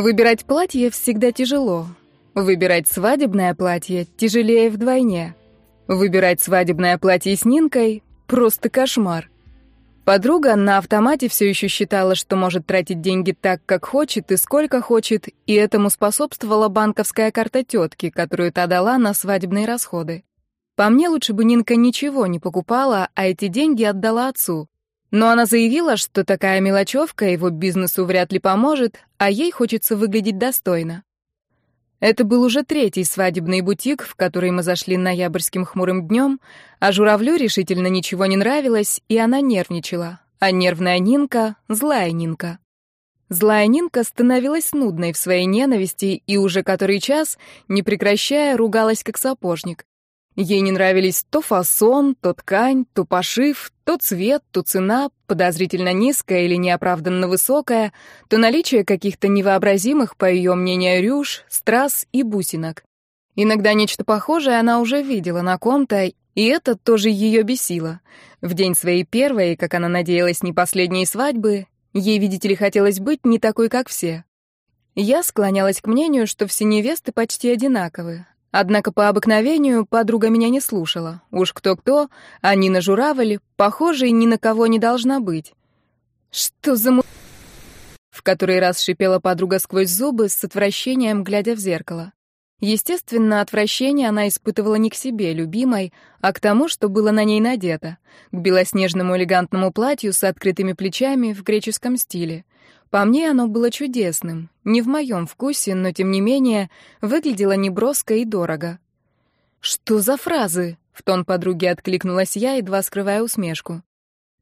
Выбирать платье всегда тяжело. Выбирать свадебное платье тяжелее вдвойне. Выбирать свадебное платье с Нинкой — просто кошмар. Подруга на автомате все еще считала, что может тратить деньги так, как хочет и сколько хочет, и этому способствовала банковская карта тетки, которую та дала на свадебные расходы. По мне, лучше бы Нинка ничего не покупала, а эти деньги отдала отцу. Но она заявила, что такая мелочевка его бизнесу вряд ли поможет, а ей хочется выглядеть достойно. Это был уже третий свадебный бутик, в который мы зашли ноябрьским хмурым днем, а журавлю решительно ничего не нравилось, и она нервничала. А нервная Нинка — злая Нинка. Злая Нинка становилась нудной в своей ненависти и уже который час, не прекращая, ругалась как сапожник. Ей не нравились то фасон, то ткань, то пошив, то цвет, то цена, подозрительно низкая или неоправданно высокая, то наличие каких-то невообразимых, по ее мнению, рюш, страз и бусинок. Иногда нечто похожее она уже видела на ком-то, и это тоже ее бесило. В день своей первой, как она надеялась, не последней свадьбы, ей, видите ли, хотелось быть не такой, как все. Я склонялась к мнению, что все невесты почти одинаковы, Однако по обыкновению подруга меня не слушала. Уж кто-кто, а Нина Журавль, похожей ни на кого не должна быть. «Что за му...» В который раз шипела подруга сквозь зубы с отвращением, глядя в зеркало. Естественно, отвращение она испытывала не к себе, любимой, а к тому, что было на ней надето, к белоснежному элегантному платью с открытыми плечами в греческом стиле. По мне оно было чудесным, не в моем вкусе, но тем не менее выглядело неброско и дорого. «Что за фразы?» — в тон подруги откликнулась я, едва скрывая усмешку.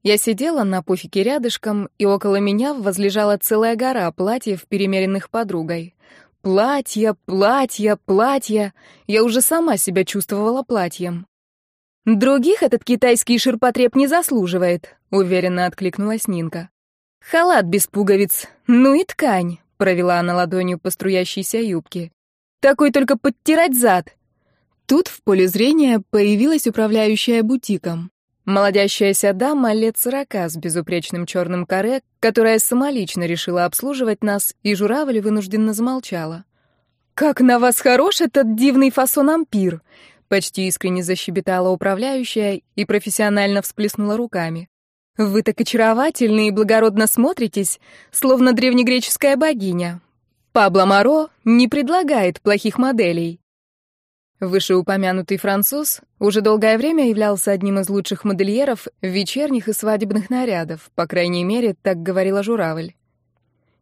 Я сидела на пуфике рядышком, и около меня возлежала целая гора платьев, перемеренных подругой. Платья, платья, платья. Я уже сама себя чувствовала платьем. «Других этот китайский ширпотреб не заслуживает», — уверенно откликнулась Нинка. «Халат без пуговиц. Ну и ткань», — провела она ладонью по струящейся юбке. «Такой только подтирать зад». Тут в поле зрения появилась управляющая бутиком. Молодящаяся дама лет сорока с безупречным черным каре, которая самолично решила обслуживать нас, и журавль вынужденно замолчала. «Как на вас хорош этот дивный фасон ампир!» Почти искренне защебетала управляющая и профессионально всплеснула руками. Вы так очаровательны и благородно смотритесь, словно древнегреческая богиня. Пабло Моро не предлагает плохих моделей. Вышеупомянутый француз уже долгое время являлся одним из лучших модельеров вечерних и свадебных нарядов, по крайней мере, так говорила Журавль.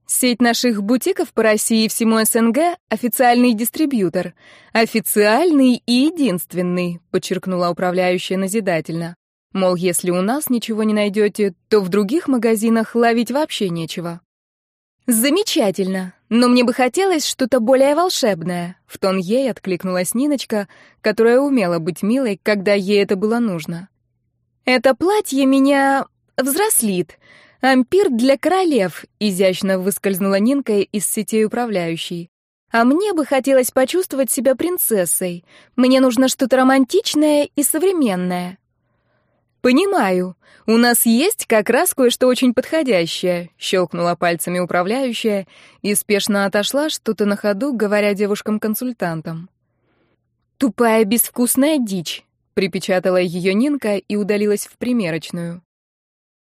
Сеть наших бутиков по России и всему СНГ — официальный дистрибьютор. Официальный и единственный, подчеркнула управляющая назидательно. Мол, если у нас ничего не найдете, то в других магазинах ловить вообще нечего. Замечательно, но мне бы хотелось что-то более волшебное. В тон ей откликнулась Ниночка, которая умела быть милой, когда ей это было нужно. Это платье меня взрослит. Ампир для королев, изящно выскользнула Нинка из сетей управляющей. А мне бы хотелось почувствовать себя принцессой. Мне нужно что-то романтичное и современное. «Понимаю. У нас есть как раз кое-что очень подходящее», — щелкнула пальцами управляющая и спешно отошла, что-то на ходу, говоря девушкам-консультантам. «Тупая безвкусная дичь», — припечатала ее Нинка и удалилась в примерочную.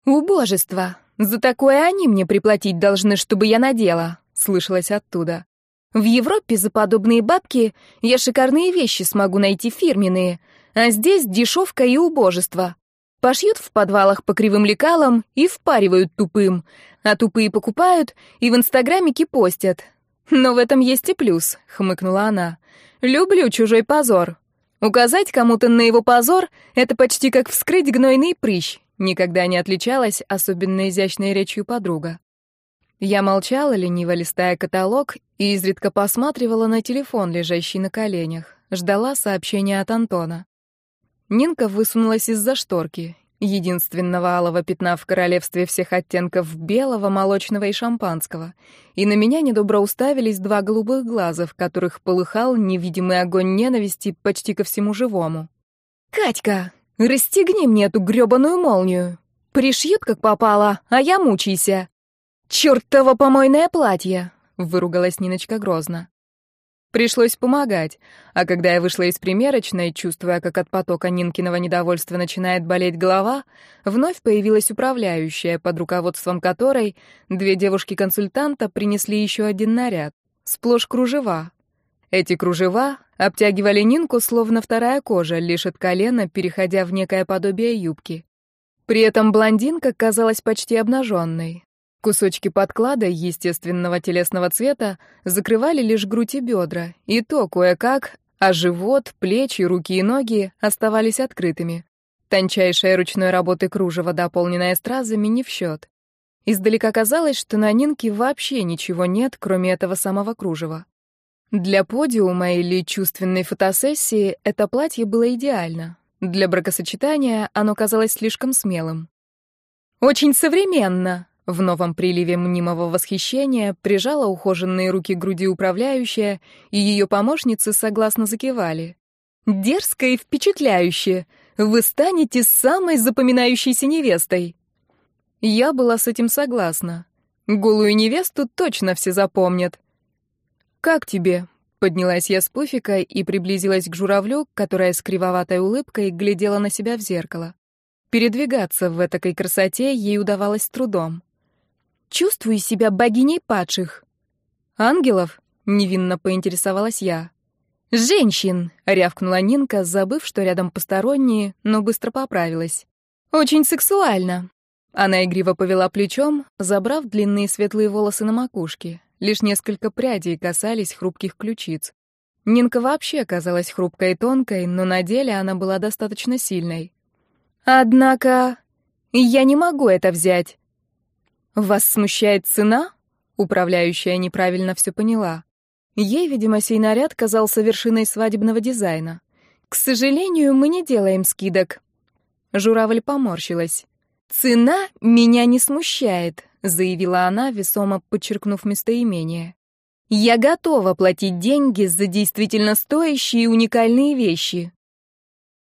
«Убожество! За такое они мне приплатить должны, чтобы я надела», — слышалось оттуда. «В Европе за подобные бабки я шикарные вещи смогу найти фирменные, а здесь дешевка и убожество. Пошьют в подвалах по кривым лекалам и впаривают тупым, а тупые покупают и в инстаграмике постят. Но в этом есть и плюс, хмыкнула она. Люблю чужой позор. Указать кому-то на его позор — это почти как вскрыть гнойный прыщ. Никогда не отличалась особенно изящной речью подруга. Я молчала, лениво листая каталог, и изредка посматривала на телефон, лежащий на коленях. Ждала сообщения от Антона. Нинка высунулась из-за шторки. Единственного алого пятна в королевстве всех оттенков белого, молочного и шампанского. И на меня недобро уставились два голубых глаза, в которых полыхал невидимый огонь ненависти почти ко всему живому. «Катька, расстегни мне эту грёбаную молнию! Пришьют, как попало, а я мучайся!» «Чёртово помойное платье!» — выругалась Ниночка грозно. Пришлось помогать, а когда я вышла из примерочной, чувствуя, как от потока Нинкиного недовольства начинает болеть голова, вновь появилась управляющая, под руководством которой две девушки-консультанта принесли еще один наряд, сплошь кружева. Эти кружева обтягивали Нинку, словно вторая кожа, лишь от колена, переходя в некое подобие юбки. При этом блондинка казалась почти обнаженной. Кусочки подклада естественного телесного цвета закрывали лишь грудь и бедра, и то кое-как, а живот, плечи, руки и ноги оставались открытыми. Тончайшая ручной работы кружево, дополненное стразами, не в счет. Издалека казалось, что на Нинке вообще ничего нет, кроме этого самого кружева. Для подиума или чувственной фотосессии это платье было идеально. Для бракосочетания оно казалось слишком смелым. «Очень современно», в новом приливе мнимого восхищения прижала ухоженные руки к груди управляющая, и ее помощницы согласно закивали. «Дерзко и впечатляюще! Вы станете самой запоминающейся невестой!» Я была с этим согласна. Голую невесту точно все запомнят. «Как тебе?» — поднялась я с пуфика и приблизилась к журавлю, которая с кривоватой улыбкой глядела на себя в зеркало. Передвигаться в этакой красоте ей удавалось трудом. Чувствую себя богиней падших. Ангелов? Невинно поинтересовалась я. «Женщин!» — рявкнула Нинка, забыв, что рядом посторонние, но быстро поправилась. «Очень сексуально!» Она игриво повела плечом, забрав длинные светлые волосы на макушке. Лишь несколько прядей касались хрупких ключиц. Нинка вообще казалась хрупкой и тонкой, но на деле она была достаточно сильной. «Однако я не могу это взять. «Вас смущает цена?» Управляющая неправильно все поняла. Ей, видимо, сей наряд казался вершиной свадебного дизайна. «К сожалению, мы не делаем скидок». Журавль поморщилась. «Цена меня не смущает», — заявила она, весомо подчеркнув местоимение. «Я готова платить деньги за действительно стоящие и уникальные вещи».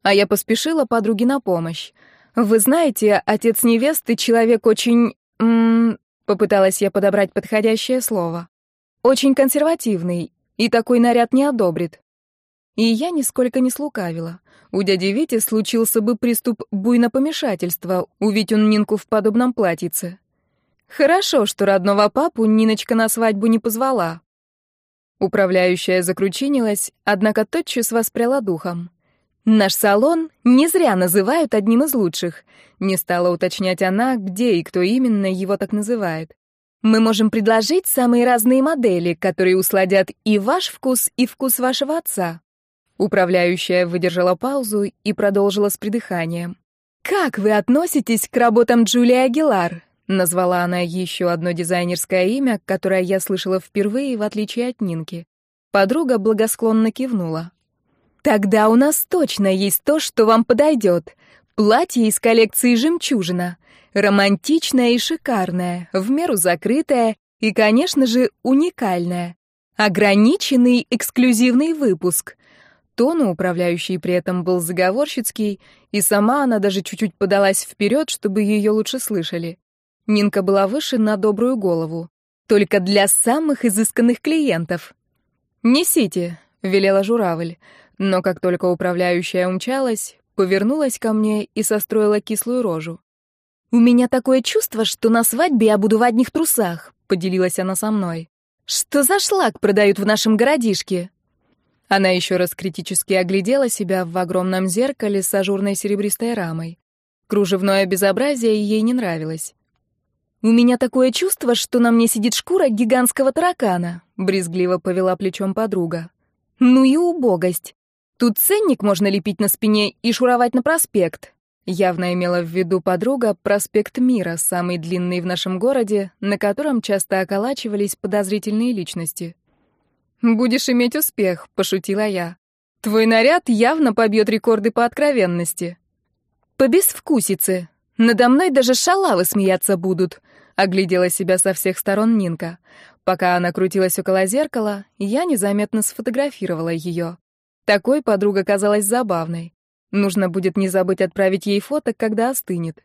А я поспешила подруге на помощь. «Вы знаете, отец невесты — человек очень попыталась я подобрать подходящее слово. Очень консервативный, и такой наряд не одобрит. И я нисколько не слукавила. У дяди Вити случился бы приступ буйнопомешательства, увидеть он Нинку в подобном платьице. Хорошо, что родного папу Ниночка на свадьбу не позвала. Управляющая закручинилась, однако тотчас воспряла духом. Наш салон не зря называют одним из лучших. Не стала уточнять она, где и кто именно его так называет. Мы можем предложить самые разные модели, которые усладят и ваш вкус, и вкус вашего отца. Управляющая выдержала паузу и продолжила с придыханием. «Как вы относитесь к работам Джулии Агилар?» Назвала она еще одно дизайнерское имя, которое я слышала впервые, в отличие от Нинки. Подруга благосклонно кивнула. Тогда у нас точно есть то, что вам подойдет. Платье из коллекции «Жемчужина». Романтичное и шикарное, в меру закрытое и, конечно же, уникальное. Ограниченный эксклюзивный выпуск. Тон у управляющей при этом был заговорщицкий, и сама она даже чуть-чуть подалась вперед, чтобы ее лучше слышали. Нинка была выше на добрую голову. Только для самых изысканных клиентов. «Несите», — велела журавль но как только управляющая умчалась, повернулась ко мне и состроила кислую рожу. «У меня такое чувство, что на свадьбе я буду в одних трусах», — поделилась она со мной. «Что за шлак продают в нашем городишке?» Она еще раз критически оглядела себя в огромном зеркале с ажурной серебристой рамой. Кружевное безобразие ей не нравилось. «У меня такое чувство, что на мне сидит шкура гигантского таракана», — брезгливо повела плечом подруга. «Ну и убогость. Тут ценник можно лепить на спине и шуровать на проспект. Явно имела в виду подруга проспект Мира, самый длинный в нашем городе, на котором часто околачивались подозрительные личности. «Будешь иметь успех», — пошутила я. «Твой наряд явно побьет рекорды по откровенности». «По безвкусице. Надо мной даже шалавы смеяться будут», — оглядела себя со всех сторон Нинка. Пока она крутилась около зеркала, я незаметно сфотографировала ее. Такой подруга казалась забавной. Нужно будет не забыть отправить ей фото, когда остынет.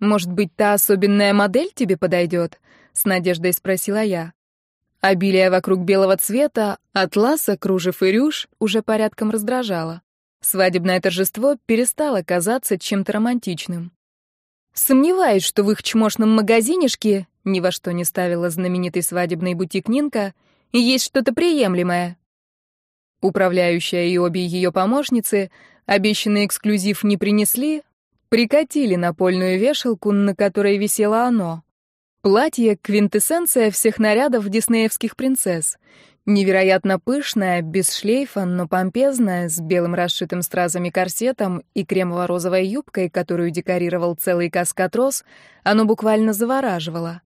«Может быть, та особенная модель тебе подойдет?» — с надеждой спросила я. Обилие вокруг белого цвета, атласа, кружев и рюш уже порядком раздражало. Свадебное торжество перестало казаться чем-то романтичным. Сомневаюсь, что в их чмошном магазинишке, ни во что не ставила знаменитый свадебный бутик Нинка, есть что-то приемлемое. Управляющая и обе ее помощницы обещанный эксклюзив не принесли, прикатили напольную вешалку, на которой висело оно. Платье — квинтэссенция всех нарядов диснеевских принцесс. Невероятно пышная, без шлейфа, но помпезная, с белым расшитым стразами корсетом и кремово-розовой юбкой, которую декорировал целый каскад роз, оно буквально завораживало.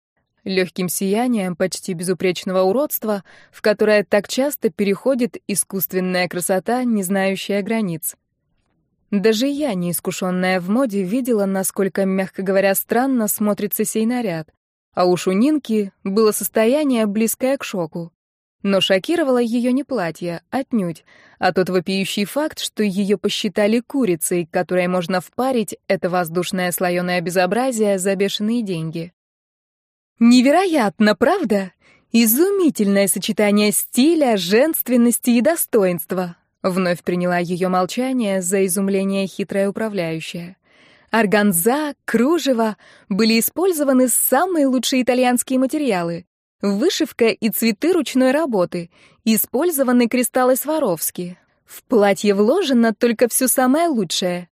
Легким сиянием почти безупречного уродства, в которое так часто переходит искусственная красота, не знающая границ. Даже я, неискушенная в моде, видела, насколько, мягко говоря, странно смотрится сей наряд. А уж у Нинки было состояние, близкое к шоку. Но шокировало ее не платье, отнюдь, а тот вопиющий факт, что ее посчитали курицей, которой можно впарить это воздушное слоеное безобразие за бешеные деньги. Невероятно, правда? Изумительное сочетание стиля, женственности и достоинства. Вновь приняла ее молчание за изумление хитрая управляющая. Органза, кружево были использованы самые лучшие итальянские материалы. Вышивка и цветы ручной работы. Использованы кристаллы Сваровски. В платье вложено только все самое лучшее.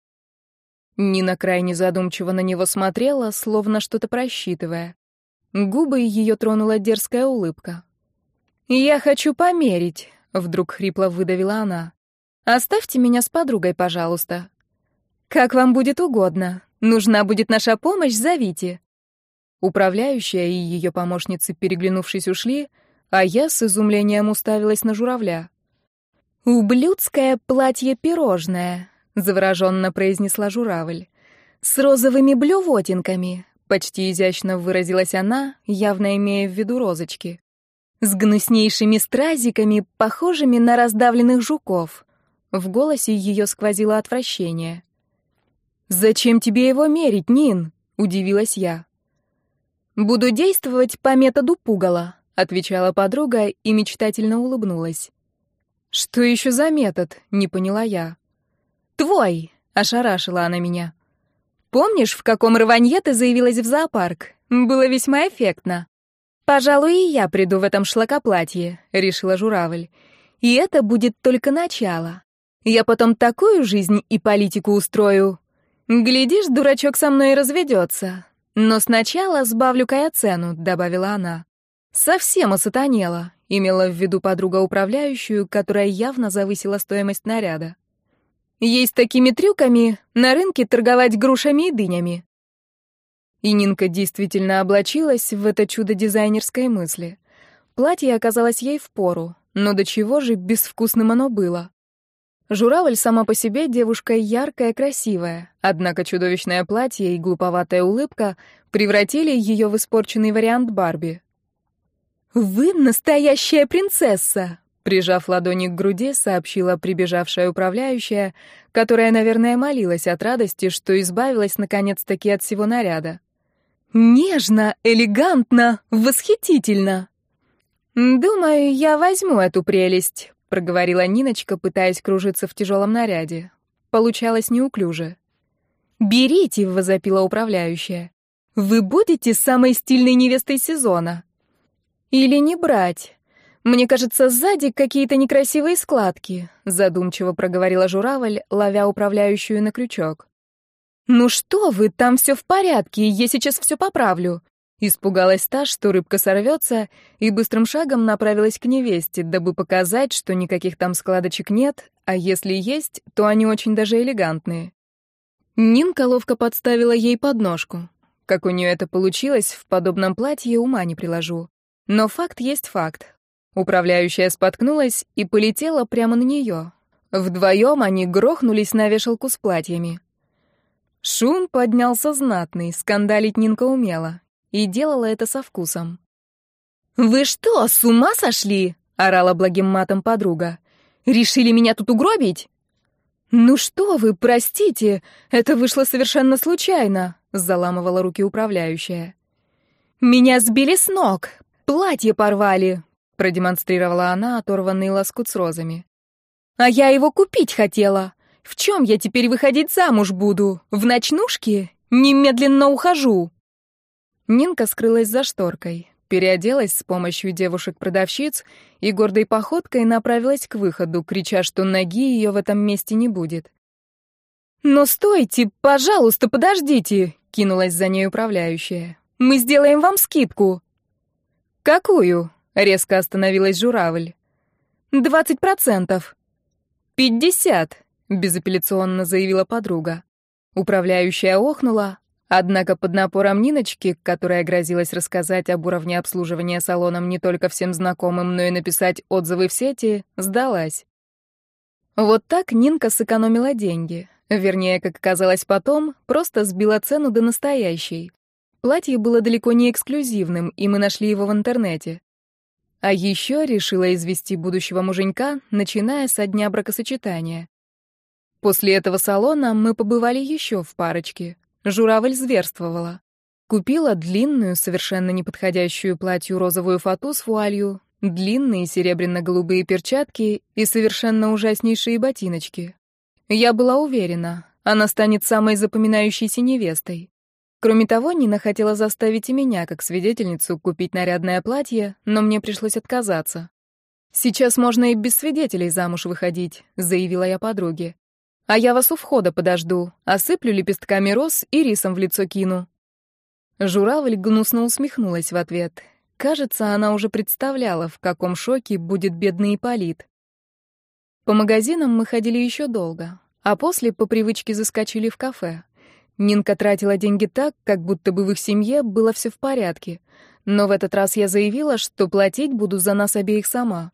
Нина крайне задумчиво на него смотрела, словно что-то просчитывая. Губы ее тронула дерзкая улыбка. «Я хочу померить», — вдруг хрипло выдавила она. «Оставьте меня с подругой, пожалуйста». «Как вам будет угодно. Нужна будет наша помощь, зовите». Управляющая и ее помощницы, переглянувшись, ушли, а я с изумлением уставилась на журавля. «Ублюдское платье-пирожное», — завороженно произнесла журавль. «С розовыми блювотинками», — почти изящно выразилась она, явно имея в виду розочки. «С гнуснейшими стразиками, похожими на раздавленных жуков». В голосе ее сквозило отвращение. «Зачем тебе его мерить, Нин?» — удивилась я. «Буду действовать по методу пугала», — отвечала подруга и мечтательно улыбнулась. «Что еще за метод?» — не поняла я. «Твой!» — ошарашила она меня. «Помнишь, в каком рванье ты заявилась в зоопарк? Было весьма эффектно». «Пожалуй, и я приду в этом шлакоплатье», — решила журавль. «И это будет только начало. Я потом такую жизнь и политику устрою. Глядишь, дурачок со мной разведется. «Но сначала сбавлю-ка я цену», — добавила она. «Совсем осатанела», — имела в виду подруга управляющую, которая явно завысила стоимость наряда. «Ей с такими трюками на рынке торговать грушами и дынями». И Нинка действительно облачилась в это чудо дизайнерской мысли. Платье оказалось ей впору, но до чего же безвкусным оно было. Журавль сама по себе девушка яркая, красивая, однако чудовищное платье и глуповатая улыбка превратили ее в испорченный вариант Барби. «Вы настоящая принцесса!» Прижав ладони к груди, сообщила прибежавшая управляющая, которая, наверное, молилась от радости, что избавилась наконец-таки от всего наряда. «Нежно, элегантно, восхитительно!» «Думаю, я возьму эту прелесть», проговорила Ниночка, пытаясь кружиться в тяжелом наряде. Получалось неуклюже. «Берите!» — возопила управляющая. «Вы будете самой стильной невестой сезона!» «Или не брать? Мне кажется, сзади какие-то некрасивые складки», — задумчиво проговорила журавль, ловя управляющую на крючок. «Ну что вы, там все в порядке, я сейчас все поправлю. Испугалась та, что рыбка сорвется, и быстрым шагом направилась к невесте, дабы показать, что никаких там складочек нет, а если есть, то они очень даже элегантные. Нинка ловко подставила ей подножку. Как у нее это получилось, в подобном платье ума не приложу. Но факт есть факт. Управляющая споткнулась и полетела прямо на нее. Вдвоем они грохнулись на вешалку с платьями. Шум поднялся знатный, скандалить Нинка умела и делала это со вкусом. «Вы что, с ума сошли?» — орала благим матом подруга. «Решили меня тут угробить?» «Ну что вы, простите, это вышло совершенно случайно», — заламывала руки управляющая. «Меня сбили с ног, платье порвали. — продемонстрировала она оторванный лоскут с розами. «А я его купить хотела. В чем я теперь выходить замуж буду? В ночнушке? Немедленно ухожу!» Нинка скрылась за шторкой, переоделась с помощью девушек-продавщиц и гордой походкой направилась к выходу, крича, что ноги ее в этом месте не будет. «Но стойте, пожалуйста, подождите!» — кинулась за ней управляющая. «Мы сделаем вам скидку!» «Какую?» — резко остановилась журавль. «Двадцать процентов». «Пятьдесят», — безапелляционно заявила подруга. Управляющая охнула, однако под напором Ниночки, которая грозилась рассказать об уровне обслуживания салоном не только всем знакомым, но и написать отзывы в сети, сдалась. Вот так Нинка сэкономила деньги. Вернее, как оказалось потом, просто сбила цену до настоящей. Платье было далеко не эксклюзивным, и мы нашли его в интернете. А еще решила извести будущего муженька, начиная со дня бракосочетания. После этого салона мы побывали еще в парочке. Журавль зверствовала. Купила длинную, совершенно неподходящую платью розовую фату с вуалью, длинные серебряно-голубые перчатки и совершенно ужаснейшие ботиночки. Я была уверена, она станет самой запоминающейся невестой. Кроме того, Нина хотела заставить и меня, как свидетельницу, купить нарядное платье, но мне пришлось отказаться. «Сейчас можно и без свидетелей замуж выходить», — заявила я подруге. «А я вас у входа подожду, осыплю лепестками роз и рисом в лицо кину». Журавль гнусно усмехнулась в ответ. Кажется, она уже представляла, в каком шоке будет бедный Ипполит. По магазинам мы ходили еще долго, а после по привычке заскочили в кафе. Нинка тратила деньги так, как будто бы в их семье было все в порядке. Но в этот раз я заявила, что платить буду за нас обеих сама.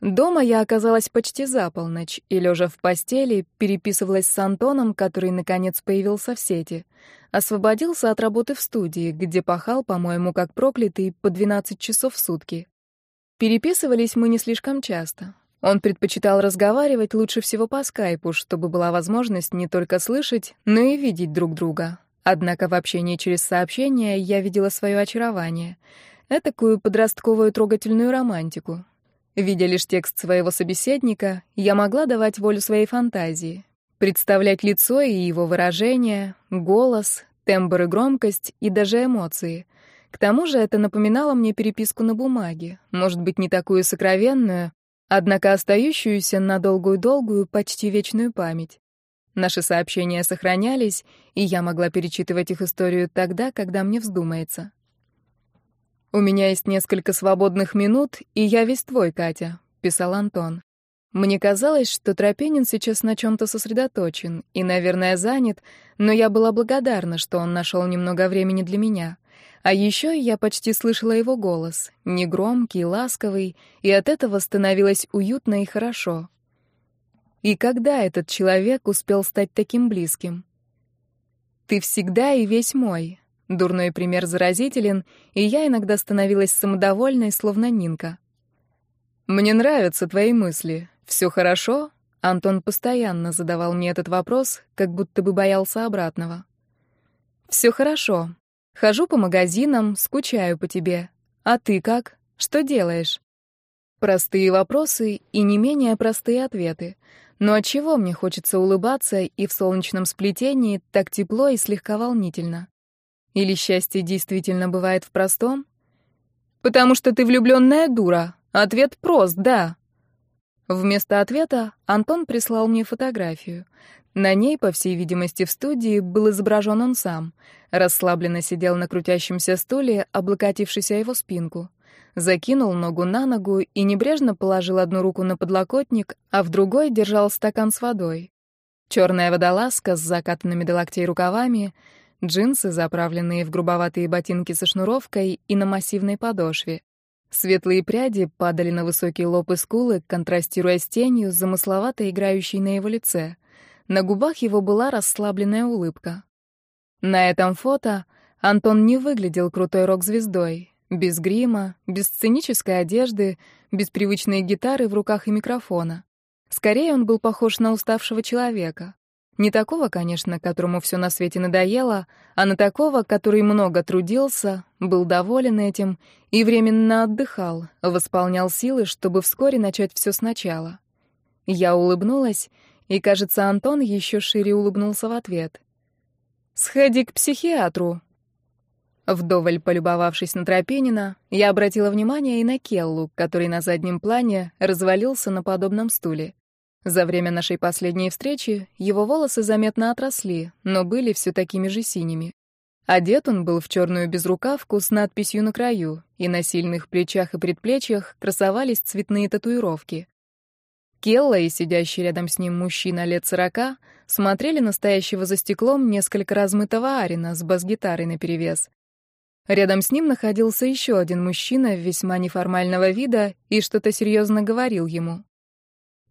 Дома я оказалась почти за полночь и, лежа в постели, переписывалась с Антоном, который, наконец, появился в сети. Освободился от работы в студии, где пахал, по-моему, как проклятый, по 12 часов в сутки. Переписывались мы не слишком часто. Он предпочитал разговаривать лучше всего по скайпу, чтобы была возможность не только слышать, но и видеть друг друга. Однако в общении через сообщения я видела свое очарование. Этакую подростковую трогательную романтику. Видя лишь текст своего собеседника, я могла давать волю своей фантазии. Представлять лицо и его выражение, голос, тембр и громкость, и даже эмоции. К тому же это напоминало мне переписку на бумаге, может быть, не такую сокровенную, однако остающуюся на долгую-долгую, почти вечную память. Наши сообщения сохранялись, и я могла перечитывать их историю тогда, когда мне вздумается. «У меня есть несколько свободных минут, и я весь твой, Катя», — писал Антон. Мне казалось, что Тропинин сейчас на чем-то сосредоточен и, наверное, занят, но я была благодарна, что он нашел немного времени для меня. А еще я почти слышала его голос, негромкий, ласковый, и от этого становилось уютно и хорошо. И когда этот человек успел стать таким близким? «Ты всегда и весь мой». Дурной пример заразителен, и я иногда становилась самодовольной, словно Нинка. «Мне нравятся твои мысли. Все хорошо?» Антон постоянно задавал мне этот вопрос, как будто бы боялся обратного. «Все хорошо. Хожу по магазинам, скучаю по тебе. А ты как? Что делаешь? Простые вопросы и не менее простые ответы. Но от чего мне хочется улыбаться и в солнечном сплетении так тепло и слегка волнительно? Или счастье действительно бывает в простом? Потому что ты влюбленная дура. Ответ прост, да. Вместо ответа Антон прислал мне фотографию. На ней, по всей видимости, в студии был изображен он сам. Расслабленно сидел на крутящемся стуле, облокотившись о его спинку. Закинул ногу на ногу и небрежно положил одну руку на подлокотник, а в другой держал стакан с водой. Черная водолазка с закатанными до локтей рукавами, джинсы, заправленные в грубоватые ботинки со шнуровкой и на массивной подошве. Светлые пряди падали на высокий лоб и скулы, контрастируя с тенью, замысловато играющей на его лице — на губах его была расслабленная улыбка. На этом фото Антон не выглядел крутой рок-звездой. Без грима, без сценической одежды, без привычной гитары в руках и микрофона. Скорее, он был похож на уставшего человека. Не такого, конечно, которому все на свете надоело, а на такого, который много трудился, был доволен этим и временно отдыхал, восполнял силы, чтобы вскоре начать все сначала. Я улыбнулась, и, кажется, Антон еще шире улыбнулся в ответ. «Сходи к психиатру». Вдоволь полюбовавшись на Тропинина, я обратила внимание и на Келлу, который на заднем плане развалился на подобном стуле. За время нашей последней встречи его волосы заметно отросли, но были все такими же синими. Одет он был в черную безрукавку с надписью на краю, и на сильных плечах и предплечьях красовались цветные татуировки. Келла и сидящий рядом с ним мужчина лет сорока смотрели настоящего за стеклом несколько размытого Арина с бас-гитарой наперевес. Рядом с ним находился еще один мужчина весьма неформального вида и что-то серьезно говорил ему.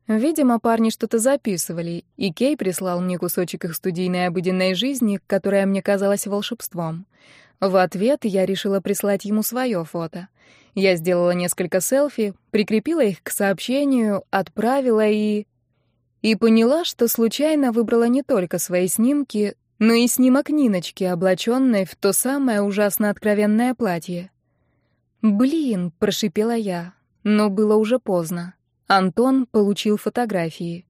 Видимо, парни что-то записывали, и Кей прислал мне кусочек их студийной обыденной жизни, которая мне казалась волшебством. В ответ я решила прислать ему свое фото. Я сделала несколько селфи, прикрепила их к сообщению, отправила и... И поняла, что случайно выбрала не только свои снимки, но и снимок Ниночки, облаченной в то самое ужасно откровенное платье. «Блин», — прошипела я, но было уже поздно. Антон получил фотографии.